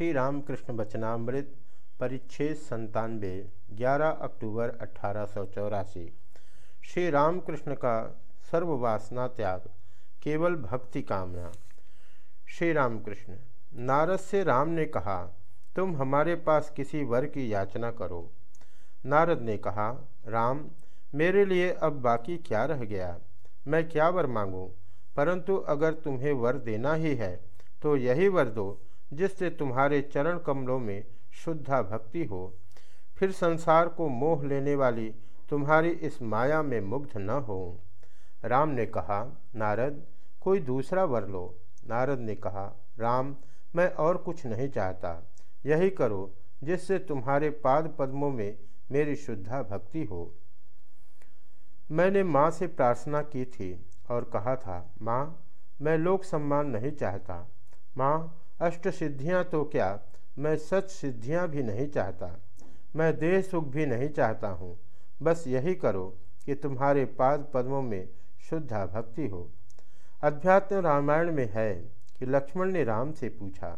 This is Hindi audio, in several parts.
श्री रामकृष्ण वचनामृत परिच्छेद संतानवे 11 अक्टूबर अठारह सौ चौरासी। श्री रामकृष्ण का सर्ववासना त्याग, केवल भक्ति कामना। श्री रामकृष्ण नारद से राम ने कहा, तुम हमारे पास किसी वर की याचना करो। नारद ने कहा, राम, मेरे लिए अब बाकी क्या रह गया? मैं क्या वर मांगूं? परंतु अगर तुम्हें वर देना ही है तो यही वर दो। जिससे तुम्हारे चरण कमलों में शुद्धा भक्ति हो। फिर संसार को मोह लेने वाली तुम्हारी इस माया में मुग्ध न हो। राम ने कहा, नारद, कोई दूसरा वर लो। नारद ने कहा, राम, मैं और कुछ नहीं चाहता। यही करो, जिससे तुम्हारे पाद पद्मों में मेरी शुद्धा भक्ति हो। मैंने माँ से प्रार्थना की थी और कहा था, माँ, मैं लोक सम्मान नहीं चाहता। माँ अष्ट सिद्धियाँ तो क्या? मैं सच सिद्धियाँ भी नहीं चाहता। मैं देह सुख भी नहीं चाहता हूँ। बस यही करो कि तुम्हारे पाद पद्मों में शुद्धा भक्ति हो। अध्यात्म रामायण में है कि लक्ष्मण ने राम से पूछा,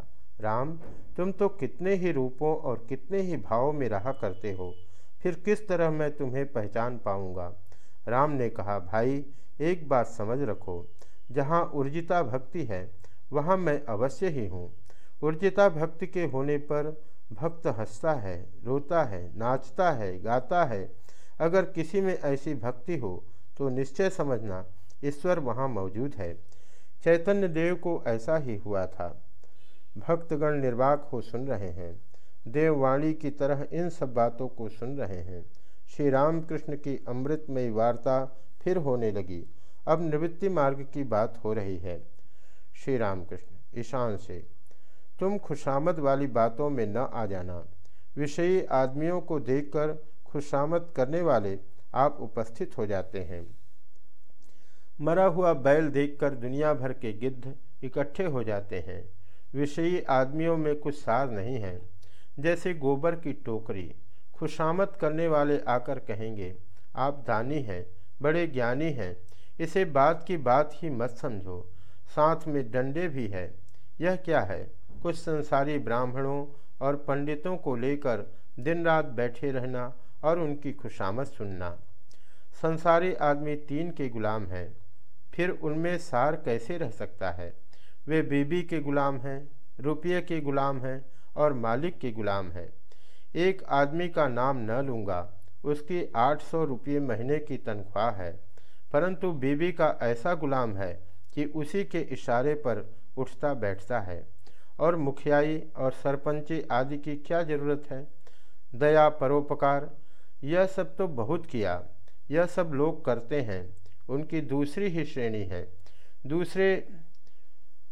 राम, तुम तो कितने ही रूपों और कितने ही भावों में रहा करते हो? फिर किस तरह मैं तुम्हें पहचान पाऊँगा? राम ने कहा, भाई, एक बात समझ रखो। जहाँ ऊर्जिता भक्ति है वहाँ मैं अवश्य ही हूँ। ऊर्जिता भक्त के होने पर भक्त हंसता है, रोता है, नाचता है, गाता है। अगर किसी में ऐसी भक्ति हो तो निश्चय समझना ईश्वर वहाँ मौजूद है। चैतन्य देव को ऐसा ही हुआ था। भक्तगण निर्वाक हो सुन रहे हैं। देववाणी की तरह इन सब बातों को सुन रहे हैं। श्री रामकृष्ण की अमृतमयी वार्ता फिर होने लगी। अब निवृत्ति मार्ग की बात हो रही है। श्री रामकृष्ण ईशान से, तुम खुशामद वाली बातों में न आ जाना। विषयी आदमियों को देखकर खुशामद करने वाले आप उपस्थित हो जाते हैं। मरा हुआ बैल देखकर दुनिया भर के गिद्ध इकट्ठे हो जाते हैं। विषयी आदमियों में कुछ सार नहीं है। जैसे गोबर की टोकरी, खुशामद करने वाले आकर कहेंगे, आप दानी हैं, बड़े ज्ञानी हैं। इसे बात की बात ही मत समझो। साथ में डंडे भी है। यह क्या है? कुछ संसारी ब्राह्मणों और पंडितों को लेकर दिन रात बैठे रहना और उनकी खुशामद सुनना। संसारी आदमी तीन के गुलाम हैं। फिर उनमें सार कैसे रह सकता है? वे बीबी के गुलाम हैं, रुपये के गुलाम हैं और मालिक के गुलाम हैं। एक आदमी का नाम न लूँगा, उसकी आठ सौ रुपये महीने की तनख्वाह है, परंतु बीबी का ऐसा गुलाम है कि उसी के इशारे पर उठता बैठता है। और मुखियाई और सरपंची आदि की क्या ज़रूरत है? दया, परोपकार, यह सब तो बहुत किया। यह सब लोग करते हैं। उनकी दूसरी ही श्रेणी है। दूसरे,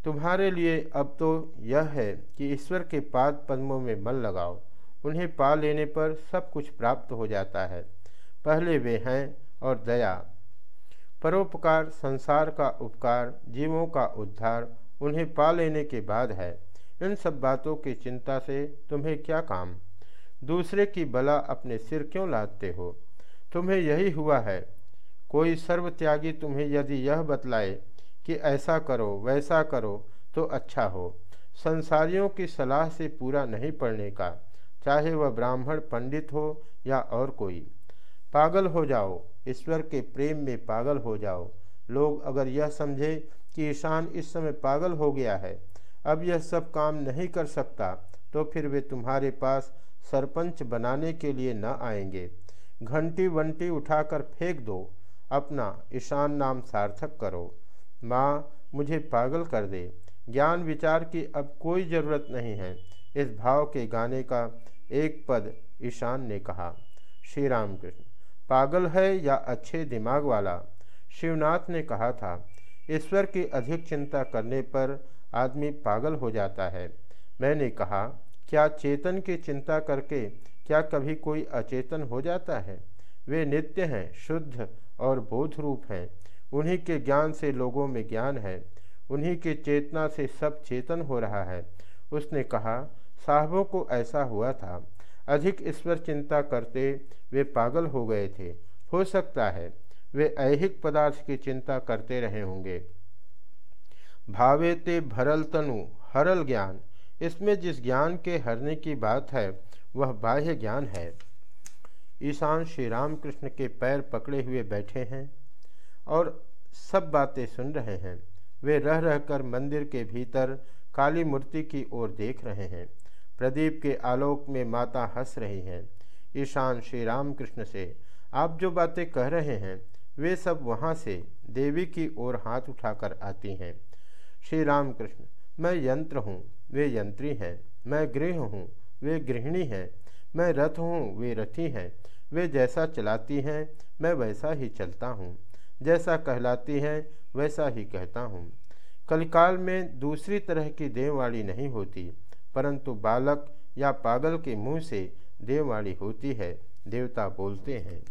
तुम्हारे लिए अब तो यह है कि ईश्वर के पाद पद्मों में मन लगाओ। उन्हें पा लेने पर सब कुछ प्राप्त हो जाता है। पहले वे हैं और दया परोपकार संसार का उपकार, जीवों का उद्धार उन्हें पा लेने के बाद है। इन सब बातों की चिंता से तुम्हें क्या काम? दूसरे की बला अपने सिर क्यों लादते हो? तुम्हें यही हुआ है। कोई सर्वत्यागी तुम्हें यदि यह बतलाए कि ऐसा करो, वैसा करो तो अच्छा हो। संसारियों की सलाह से पूरा नहीं पड़ने का, चाहे वह ब्राह्मण पंडित हो या और कोई। पागल हो जाओ ईश्वर के प्रेम में पागल हो जाओ। लोग अगर यह समझे कि ईशान इस समय पागल हो गया है, अब यह सब काम नहीं कर सकता तो फिर वे तुम्हारे पास सरपंच बनाने के लिए न आएँगे। घंटी वंटी उठाकर फेंक दो, अपना ईशान नाम सार्थक करो। माँ, मुझे पागल कर दे। ज्ञान विचार की अब कोई ज़रूरत नहीं है। इस भाव के गाने का एक पद ईशान ने कहा। श्री राम कृष्ण पागल है या अच्छे दिमाग वाला? शिवनाथ ने कहा था, ईश्वर की अधिक चिंता करने पर आदमी पागल हो जाता है। मैंने कहा, क्या चेतन की चिंता करके क्या कभी कोई अचेतन हो जाता है? वे नित्य हैं, शुद्ध और बोध रूप हैं। उन्हीं के ज्ञान से लोगों में ज्ञान है। उन्हीं के चेतना से सब चेतन हो रहा है। उसने कहा, साहबों को ऐसा हुआ था। अधिक ईश्वर चिंता करते वे पागल हो गए थे। हो सकता है वे ऐहिक पदार्थ की चिंता करते रहे होंगे। भावे ते भरल तनु, हरल ज्ञान। इसमें जिस ज्ञान के हरने की बात है, वह बाह्य ज्ञान है। ईशान श्री रामकृष्ण के पैर पकड़े हुए बैठे हैं और सब बातें सुन रहे हैं। वे रह रहकर मंदिर के भीतर काली मूर्ति की ओर देख रहे हैं। प्रदीप के आलोक में माता हंस रही हैं। ईशान श्री रामकृष्ण से, आप जो बातें कह रहे हैं, वे सब वहाँ से देवी की ओर हाथ उठाकर आती हैं। श्री राम कृष्ण मैं यंत्र हूँ, वे यंत्री हैं। मैं गृह हूँ, वे गृहिणी हैं। मैं रथ हूँ, वे रथी हैं। वे जैसा चलाती हैं, मैं वैसा ही चलता हूँ। जैसा कहलाती हैं, वैसा ही कहता हूँ। कलिकाल में दूसरी तरह की देववाणी नहीं होती। परंतु बालक या पागल के मुँह से देववाणी होती है देवता बोलते हैं।